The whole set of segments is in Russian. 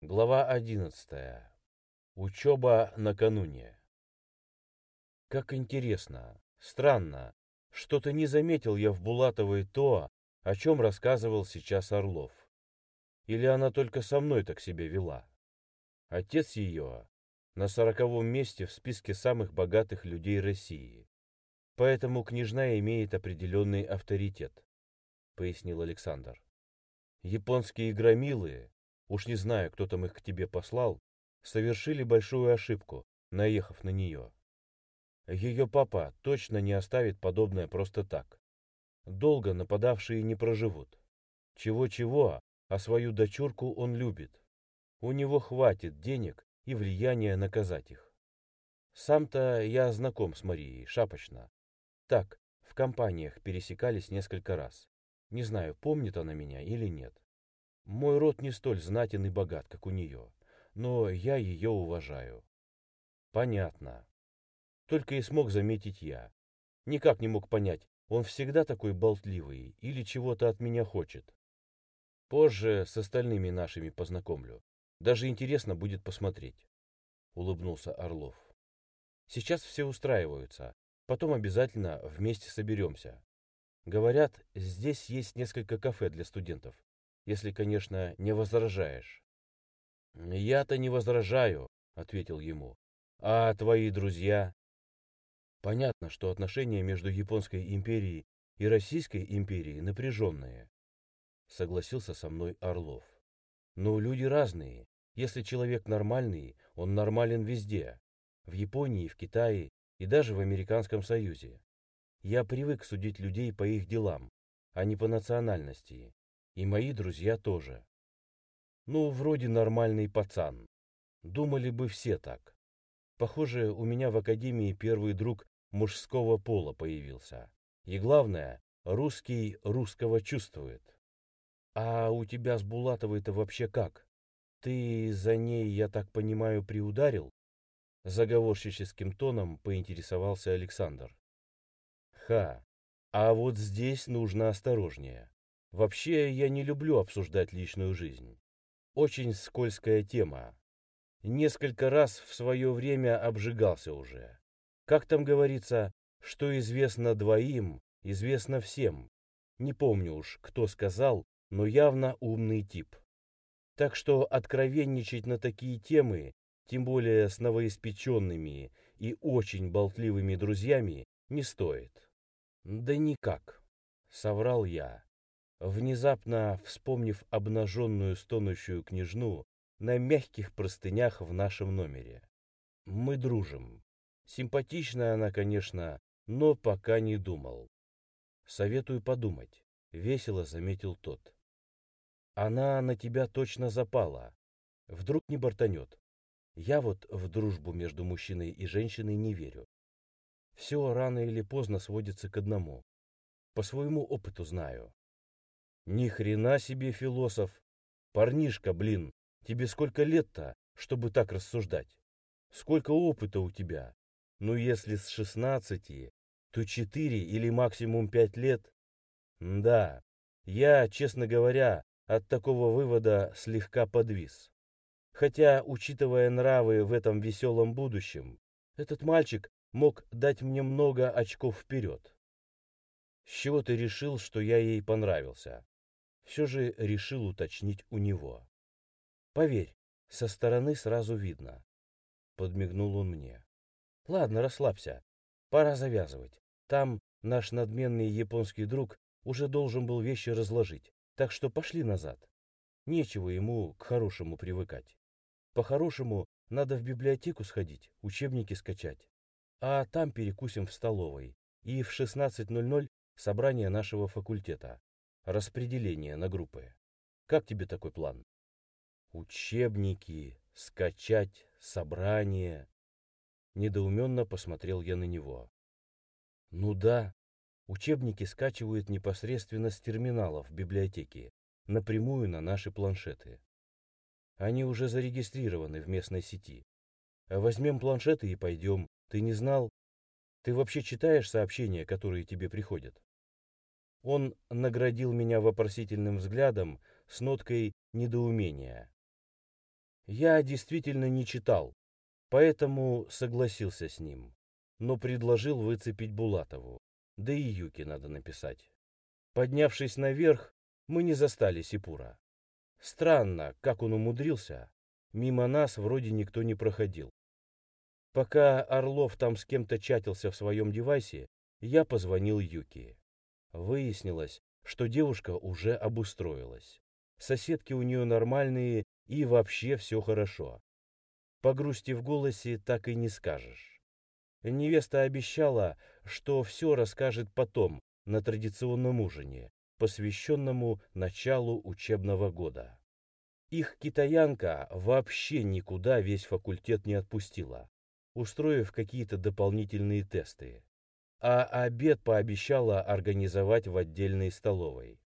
Глава 11. Учеба накануне. Как интересно, странно, что-то не заметил я в Булатовой то, о чем рассказывал сейчас Орлов. Или она только со мной так себя вела? Отец ее на сороковом месте в списке самых богатых людей России. Поэтому княжна имеет определенный авторитет, пояснил Александр. Японские громилы уж не знаю, кто там их к тебе послал, совершили большую ошибку, наехав на нее. Ее папа точно не оставит подобное просто так. Долго нападавшие не проживут. Чего-чего, а свою дочурку он любит. У него хватит денег и влияния наказать их. Сам-то я знаком с Марией, шапочно. Так, в компаниях пересекались несколько раз. Не знаю, помнит она меня или нет. Мой род не столь знатен и богат, как у нее, но я ее уважаю. Понятно. Только и смог заметить я. Никак не мог понять, он всегда такой болтливый или чего-то от меня хочет. Позже с остальными нашими познакомлю. Даже интересно будет посмотреть. Улыбнулся Орлов. Сейчас все устраиваются. Потом обязательно вместе соберемся. Говорят, здесь есть несколько кафе для студентов если, конечно, не возражаешь. «Я-то не возражаю», — ответил ему. «А твои друзья?» Понятно, что отношения между Японской империей и Российской империей напряженные. Согласился со мной Орлов. Но люди разные. Если человек нормальный, он нормален везде. В Японии, в Китае и даже в Американском Союзе. Я привык судить людей по их делам, а не по национальности. И мои друзья тоже. Ну, вроде нормальный пацан. Думали бы все так. Похоже, у меня в академии первый друг мужского пола появился. И главное, русский русского чувствует. А у тебя с Булатовой-то вообще как? Ты за ней, я так понимаю, приударил? Заговорщическим тоном поинтересовался Александр. Ха, а вот здесь нужно осторожнее. Вообще, я не люблю обсуждать личную жизнь. Очень скользкая тема. Несколько раз в свое время обжигался уже. Как там говорится, что известно двоим, известно всем. Не помню уж, кто сказал, но явно умный тип. Так что откровенничать на такие темы, тем более с новоиспеченными и очень болтливыми друзьями, не стоит. Да никак, соврал я внезапно вспомнив обнаженную стонущую княжну на мягких простынях в нашем номере. Мы дружим. Симпатичная она, конечно, но пока не думал. Советую подумать, весело заметил тот. Она на тебя точно запала. Вдруг не бортанет. Я вот в дружбу между мужчиной и женщиной не верю. Все рано или поздно сводится к одному. По своему опыту знаю. Ни хрена себе философ. Парнишка, блин, тебе сколько лет-то, чтобы так рассуждать? Сколько опыта у тебя? Ну, если с шестнадцати, то четыре или максимум пять лет? Да, я, честно говоря, от такого вывода слегка подвис. Хотя, учитывая нравы в этом веселом будущем, этот мальчик мог дать мне много очков вперед. С чего ты решил, что я ей понравился? Все же решил уточнить у него. «Поверь, со стороны сразу видно», — подмигнул он мне. «Ладно, расслабься, пора завязывать. Там наш надменный японский друг уже должен был вещи разложить, так что пошли назад. Нечего ему к хорошему привыкать. По-хорошему, надо в библиотеку сходить, учебники скачать. А там перекусим в столовой. И в 16.00 собрание нашего факультета распределение на группы. Как тебе такой план? Учебники, скачать, собрание. Недоуменно посмотрел я на него. Ну да, учебники скачивают непосредственно с терминалов в библиотеке, напрямую на наши планшеты. Они уже зарегистрированы в местной сети. Возьмем планшеты и пойдем. Ты не знал? Ты вообще читаешь сообщения, которые тебе приходят? Он наградил меня вопросительным взглядом с ноткой недоумения. Я действительно не читал, поэтому согласился с ним, но предложил выцепить Булатову, да и Юки надо написать. Поднявшись наверх, мы не застали Сипура. Странно, как он умудрился. Мимо нас вроде никто не проходил. Пока Орлов там с кем-то чатился в своем девайсе, я позвонил Юки. Выяснилось, что девушка уже обустроилась. Соседки у нее нормальные и вообще все хорошо. По грусти в голосе так и не скажешь. Невеста обещала, что все расскажет потом, на традиционном ужине, посвященному началу учебного года. Их китаянка вообще никуда весь факультет не отпустила, устроив какие-то дополнительные тесты. А обед пообещала организовать в отдельной столовой.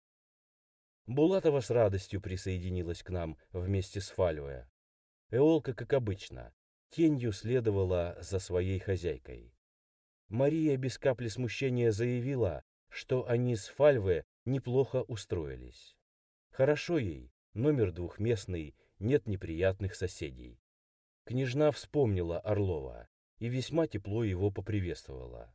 Булатова с радостью присоединилась к нам вместе с Фальве. Эолка, как обычно, тенью следовала за своей хозяйкой. Мария без капли смущения заявила, что они с Фальве неплохо устроились. Хорошо ей, номер двухместный, нет неприятных соседей. Княжна вспомнила Орлова и весьма тепло его поприветствовала.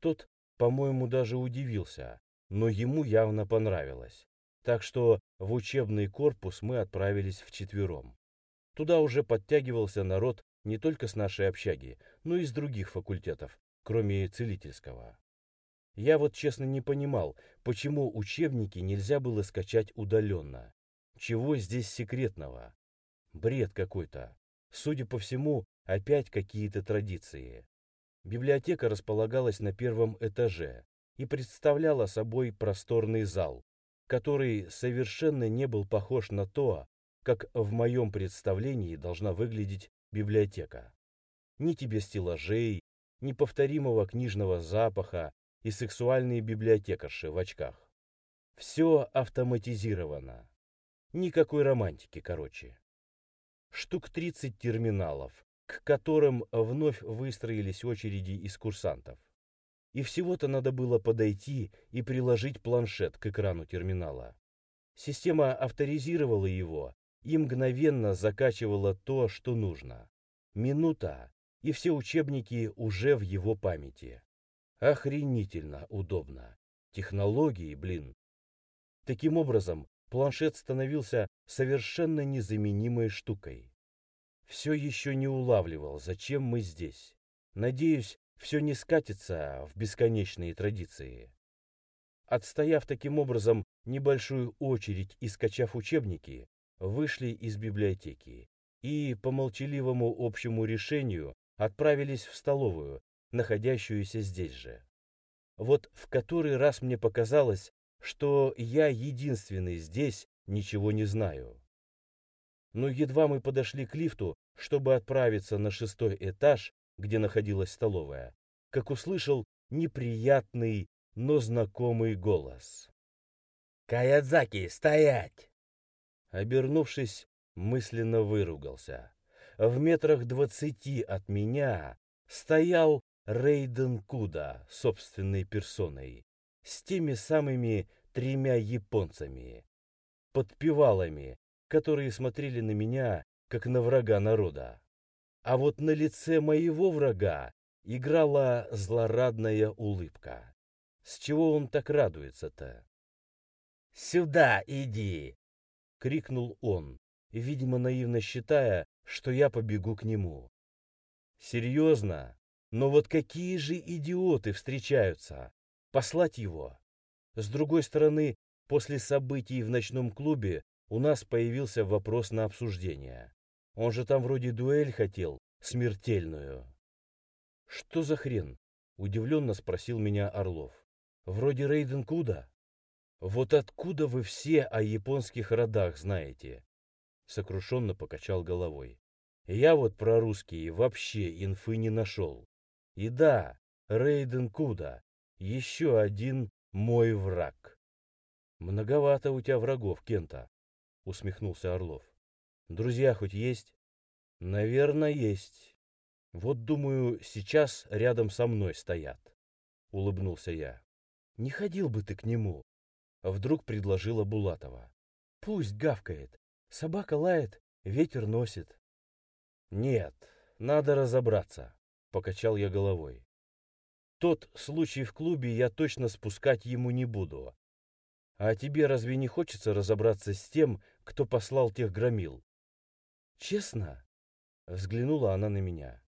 Тот, по-моему, даже удивился, но ему явно понравилось. Так что в учебный корпус мы отправились вчетвером. Туда уже подтягивался народ не только с нашей общаги, но и с других факультетов, кроме целительского. Я вот честно не понимал, почему учебники нельзя было скачать удаленно. Чего здесь секретного? Бред какой-то. Судя по всему, опять какие-то традиции. Библиотека располагалась на первом этаже и представляла собой просторный зал, который совершенно не был похож на то, как в моем представлении должна выглядеть библиотека. Ни тебе стеллажей, ни повторимого книжного запаха и сексуальные библиотекарши в очках. Все автоматизировано. Никакой романтики, короче. Штук 30 терминалов, к которым вновь выстроились очереди из курсантов. И всего-то надо было подойти и приложить планшет к экрану терминала. Система авторизировала его и мгновенно закачивала то, что нужно. Минута, и все учебники уже в его памяти. Охренительно удобно. Технологии, блин. Таким образом, планшет становился совершенно незаменимой штукой. Все еще не улавливал, зачем мы здесь. Надеюсь, все не скатится в бесконечные традиции. Отстояв таким образом небольшую очередь и скачав учебники, вышли из библиотеки и, по молчаливому общему решению, отправились в столовую, находящуюся здесь же. Вот в который раз мне показалось, что я единственный здесь ничего не знаю. Но едва мы подошли к лифту, чтобы отправиться на шестой этаж, где находилась столовая, как услышал неприятный, но знакомый голос. «Каядзаки, стоять!» Обернувшись, мысленно выругался. В метрах двадцати от меня стоял Рейден Куда собственной персоной, с теми самыми тремя японцами, подпевалами, которые смотрели на меня, как на врага народа. А вот на лице моего врага играла злорадная улыбка. С чего он так радуется-то? «Сюда иди!» — крикнул он, видимо, наивно считая, что я побегу к нему. «Серьезно? Но вот какие же идиоты встречаются? Послать его? С другой стороны, после событий в ночном клубе у нас появился вопрос на обсуждение. Он же там вроде дуэль хотел, смертельную. Что за хрен? Удивленно спросил меня Орлов. Вроде Рейден Куда? Вот откуда вы все о японских родах знаете? Сокрушенно покачал головой. Я вот про русские вообще инфы не нашел. И да, Рейден Куда, еще один мой враг. Многовато у тебя врагов, Кента, усмехнулся Орлов. Друзья хоть есть? Наверное, есть. Вот, думаю, сейчас рядом со мной стоят. Улыбнулся я. Не ходил бы ты к нему. Вдруг предложила Булатова. Пусть гавкает. Собака лает, ветер носит. Нет, надо разобраться, покачал я головой. Тот случай в клубе я точно спускать ему не буду. А тебе разве не хочется разобраться с тем, кто послал тех громил? Честно? Взглянула она на меня.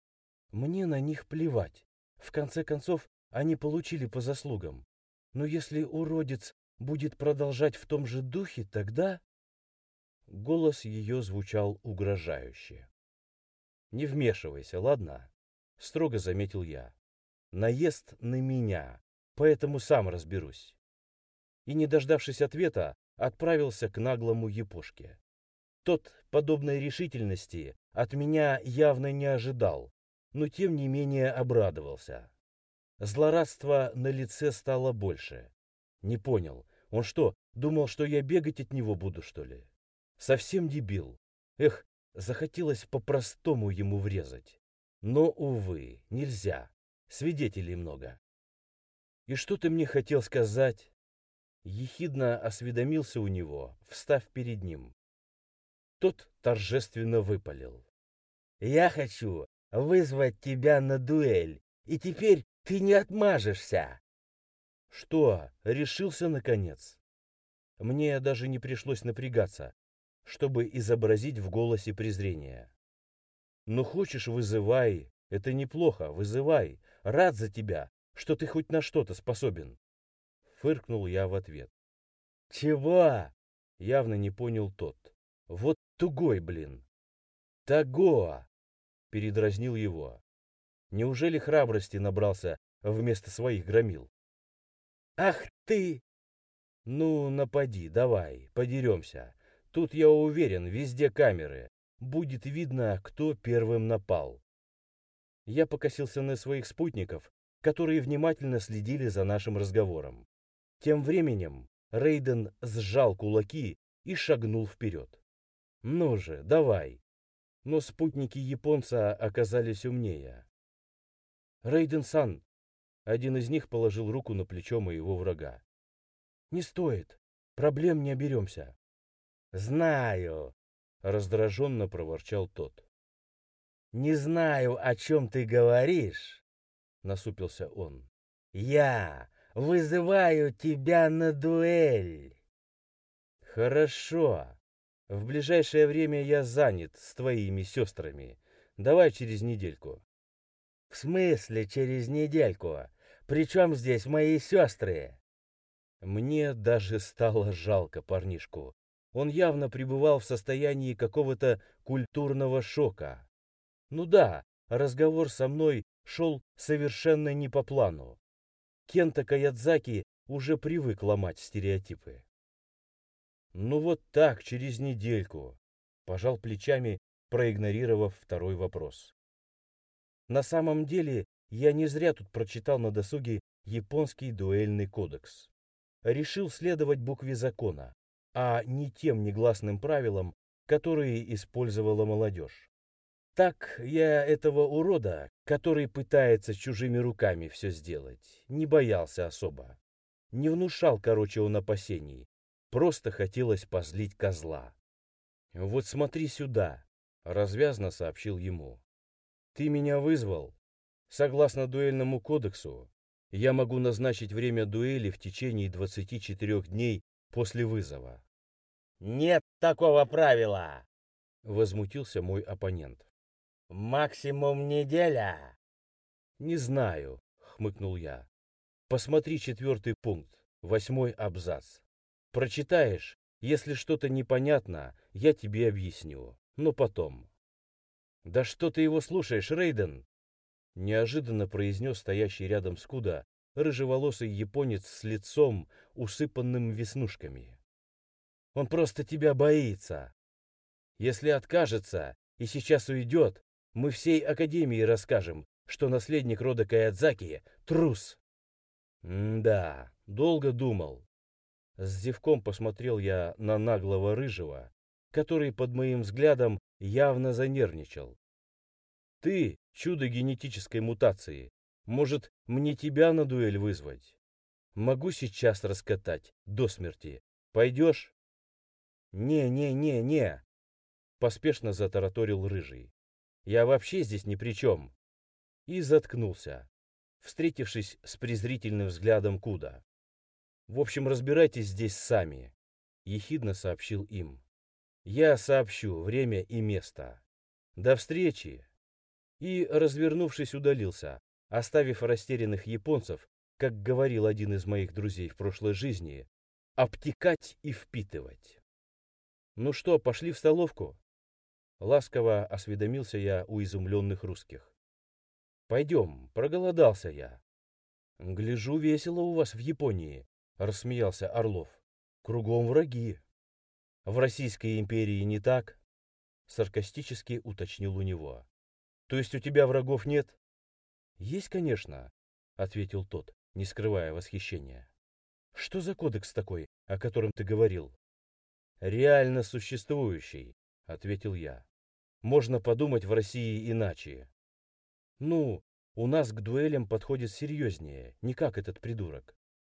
Мне на них плевать. В конце концов, они получили по заслугам. Но если уродец будет продолжать в том же духе, тогда... Голос ее звучал угрожающе. «Не вмешивайся, ладно?» — строго заметил я. «Наезд на меня, поэтому сам разберусь». И, не дождавшись ответа, отправился к наглому епошке. Тот подобной решительности от меня явно не ожидал, но тем не менее обрадовался. Злорадство на лице стало больше. Не понял, он что, думал, что я бегать от него буду, что ли? Совсем дебил. Эх, захотелось по-простому ему врезать. Но, увы, нельзя. Свидетелей много. И что ты мне хотел сказать? Ехидно осведомился у него, встав перед ним. Тот торжественно выпалил. «Я хочу вызвать тебя на дуэль, и теперь ты не отмажешься!» «Что, решился наконец?» Мне даже не пришлось напрягаться чтобы изобразить в голосе презрение. «Ну хочешь, вызывай, это неплохо, вызывай, рад за тебя, что ты хоть на что-то способен». Фыркнул я в ответ. «Чего?» — явно не понял тот. «Вот тугой, блин!» «Того!» — передразнил его. Неужели храбрости набрался вместо своих громил? «Ах ты!» «Ну, напади, давай, подеремся. Тут, я уверен, везде камеры. Будет видно, кто первым напал. Я покосился на своих спутников, которые внимательно следили за нашим разговором. Тем временем Рейден сжал кулаки и шагнул вперед. «Ну же, давай!» Но спутники японца оказались умнее. «Рейден-сан!» Один из них положил руку на плечо моего врага. «Не стоит. Проблем не оберемся. «Знаю», — раздраженно проворчал тот. «Не знаю, о чем ты говоришь», — насупился он. «Я вызываю тебя на дуэль». «Хорошо. В ближайшее время я занят с твоими сестрами. Давай через недельку». «В смысле через недельку? Причем здесь мои сестры?» Мне даже стало жалко парнишку. Он явно пребывал в состоянии какого-то культурного шока. Ну да, разговор со мной шел совершенно не по плану. Кента Каядзаки уже привык ломать стереотипы. Ну вот так, через недельку, пожал плечами, проигнорировав второй вопрос. На самом деле, я не зря тут прочитал на досуге японский дуэльный кодекс. Решил следовать букве закона а не тем негласным правилам, которые использовала молодежь. Так я этого урода, который пытается чужими руками все сделать, не боялся особо. Не внушал, короче, он опасений. Просто хотелось позлить козла. «Вот смотри сюда», — развязно сообщил ему. «Ты меня вызвал. Согласно дуэльному кодексу, я могу назначить время дуэли в течение 24 дней после вызова. «Нет такого правила!» — возмутился мой оппонент. «Максимум неделя!» «Не знаю», — хмыкнул я. «Посмотри четвертый пункт, восьмой абзац. Прочитаешь, если что-то непонятно, я тебе объясню, но потом». «Да что ты его слушаешь, Рейден?» Неожиданно произнес стоящий рядом Скуда рыжеволосый японец с лицом, усыпанным веснушками. «Он просто тебя боится. Если откажется и сейчас уйдет, мы всей Академии расскажем, что наследник рода Каядзаки — трус». «Да, долго думал». С зевком посмотрел я на наглого рыжего, который под моим взглядом явно занервничал. «Ты — чудо генетической мутации, может, мне тебя на дуэль вызвать? Могу сейчас раскатать до смерти. Пойдешь? Не-не-не-не, поспешно затараторил рыжий. Я вообще здесь ни при чем. И заткнулся, встретившись с презрительным взглядом Куда. В общем, разбирайтесь здесь сами, ехидно сообщил им. Я сообщу время и место. До встречи. И, развернувшись, удалился, оставив растерянных японцев, как говорил один из моих друзей в прошлой жизни, обтекать и впитывать. «Ну что, пошли в столовку?» Ласково осведомился я у изумленных русских. «Пойдем, проголодался я». «Гляжу, весело у вас в Японии», — рассмеялся Орлов. «Кругом враги». «В Российской империи не так?» — саркастически уточнил у него. «То есть у тебя врагов нет?» «Есть, конечно», — ответил тот, не скрывая восхищения. «Что за кодекс такой, о котором ты говорил?» «Реально существующий», — ответил я. «Можно подумать в России иначе». «Ну, у нас к дуэлям подходит серьезнее, не как этот придурок.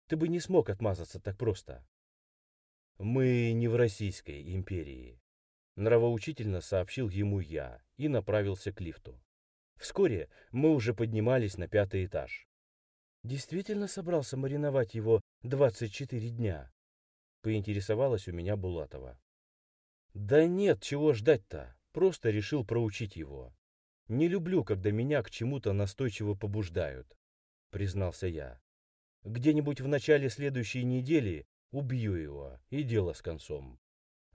Ты бы не смог отмазаться так просто». «Мы не в Российской империи», — нравоучительно сообщил ему я и направился к лифту. Вскоре мы уже поднимались на пятый этаж. Действительно собрался мариновать его 24 дня? Поинтересовалась у меня Булатова. Да нет, чего ждать-то, просто решил проучить его. Не люблю, когда меня к чему-то настойчиво побуждают, признался я. Где-нибудь в начале следующей недели убью его, и дело с концом.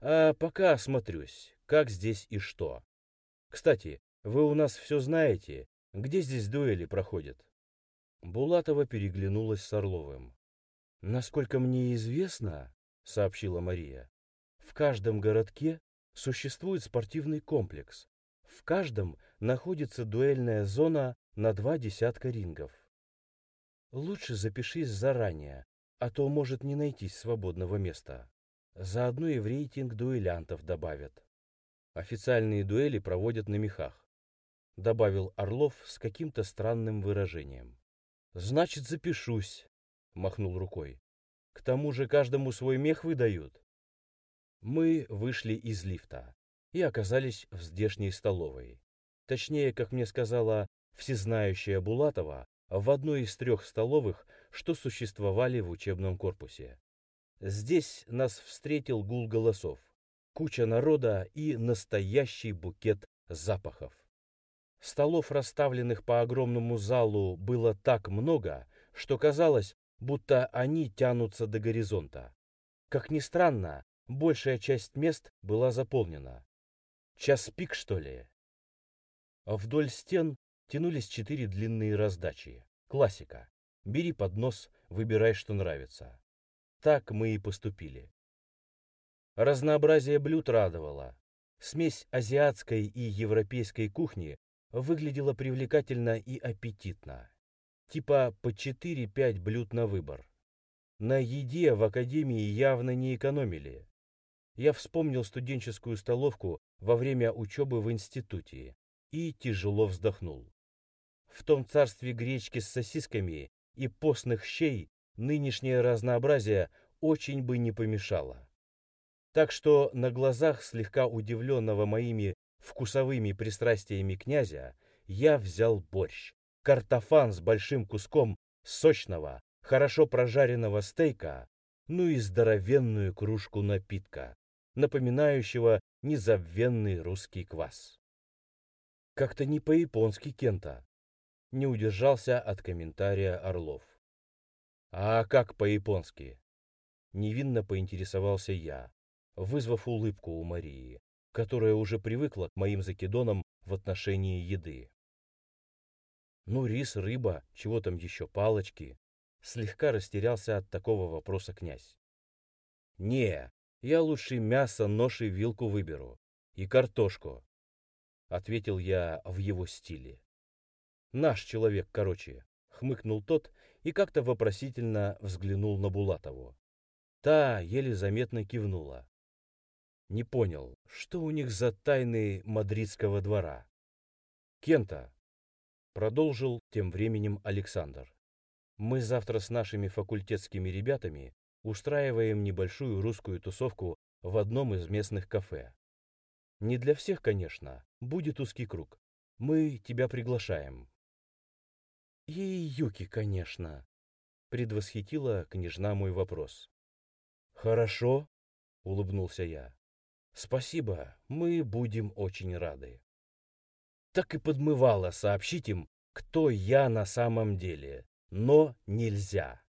А пока осмотрюсь, как здесь и что. Кстати, вы у нас все знаете, где здесь дуэли проходят? Булатова переглянулась с Орловым. Насколько мне известно, сообщила Мария, в каждом городке существует спортивный комплекс. В каждом находится дуэльная зона на два десятка рингов. Лучше запишись заранее, а то может не найтись свободного места. Заодно и в рейтинг дуэлянтов добавят. Официальные дуэли проводят на мехах, добавил Орлов с каким-то странным выражением. Значит, запишусь, махнул рукой. К тому же каждому свой мех выдают. Мы вышли из лифта и оказались в здешней столовой. Точнее, как мне сказала всезнающая Булатова, в одной из трех столовых, что существовали в учебном корпусе. Здесь нас встретил гул голосов, куча народа и настоящий букет запахов. Столов, расставленных по огромному залу, было так много, что казалось, будто они тянутся до горизонта. Как ни странно, большая часть мест была заполнена. Час пик, что ли? Вдоль стен тянулись четыре длинные раздачи. Классика. Бери поднос, выбирай, что нравится. Так мы и поступили. Разнообразие блюд радовало. Смесь азиатской и европейской кухни выглядела привлекательно и аппетитно. Типа по 4-5 блюд на выбор. На еде в академии явно не экономили. Я вспомнил студенческую столовку во время учебы в институте и тяжело вздохнул. В том царстве гречки с сосисками и постных щей нынешнее разнообразие очень бы не помешало. Так что на глазах слегка удивленного моими вкусовыми пристрастиями князя, я взял борщ, картофан с большим куском сочного, хорошо прожаренного стейка, ну и здоровенную кружку напитка, напоминающего незабвенный русский квас. Как-то не по-японски Кента. Не удержался от комментария Орлов. А как по-японски? Невинно поинтересовался я, вызвав улыбку у Марии которая уже привыкла к моим закидонам в отношении еды. Ну, рис, рыба, чего там еще, палочки. Слегка растерялся от такого вопроса князь. Не, я лучше мясо, нож и вилку выберу. И картошку. Ответил я в его стиле. Наш человек, короче, хмыкнул тот и как-то вопросительно взглянул на Булатову. Та еле заметно кивнула. Не понял, что у них за тайны мадридского двора. Кента, продолжил тем временем Александр. Мы завтра с нашими факультетскими ребятами устраиваем небольшую русскую тусовку в одном из местных кафе. Не для всех, конечно, будет узкий круг. Мы тебя приглашаем». «И Юки, конечно», — предвосхитила княжна мой вопрос. «Хорошо», — улыбнулся я. «Спасибо, мы будем очень рады». Так и подмывало сообщить им, кто я на самом деле, но нельзя.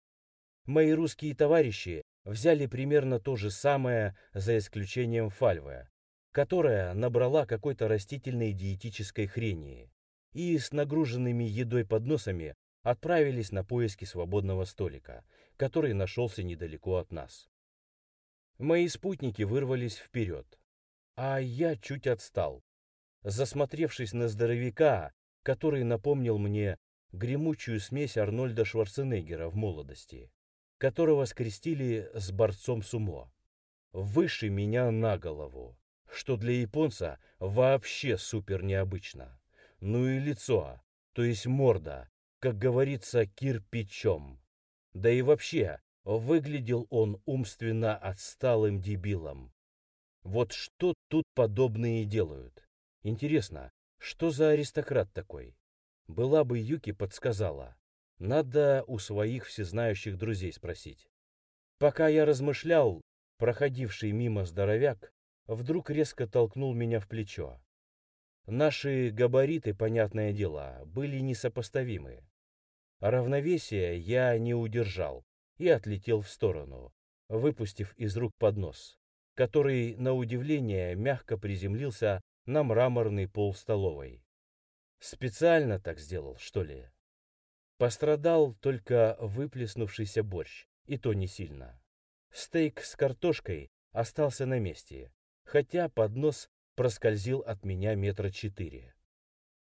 Мои русские товарищи взяли примерно то же самое, за исключением фальвы, которая набрала какой-то растительной диетической хрени и с нагруженными едой подносами отправились на поиски свободного столика, который нашелся недалеко от нас. Мои спутники вырвались вперед, а я чуть отстал, засмотревшись на здоровяка, который напомнил мне гремучую смесь Арнольда Шварценеггера в молодости, которого скрестили с борцом сумо. Выше меня на голову, что для японца вообще супер необычно. Ну и лицо, то есть морда, как говорится, кирпичом. Да и вообще, выглядел он умственно отсталым дебилом. Вот что тут подобные делают? Интересно, что за аристократ такой? Была бы Юки подсказала. Надо у своих всезнающих друзей спросить. Пока я размышлял, проходивший мимо здоровяк вдруг резко толкнул меня в плечо. Наши габариты, понятное дело, были несопоставимы. Равновесие я не удержал и отлетел в сторону, выпустив из рук поднос, который, на удивление, мягко приземлился на мраморный пол столовой. Специально так сделал, что ли? Пострадал только выплеснувшийся борщ, и то не сильно. Стейк с картошкой остался на месте, хотя поднос проскользил от меня метра четыре.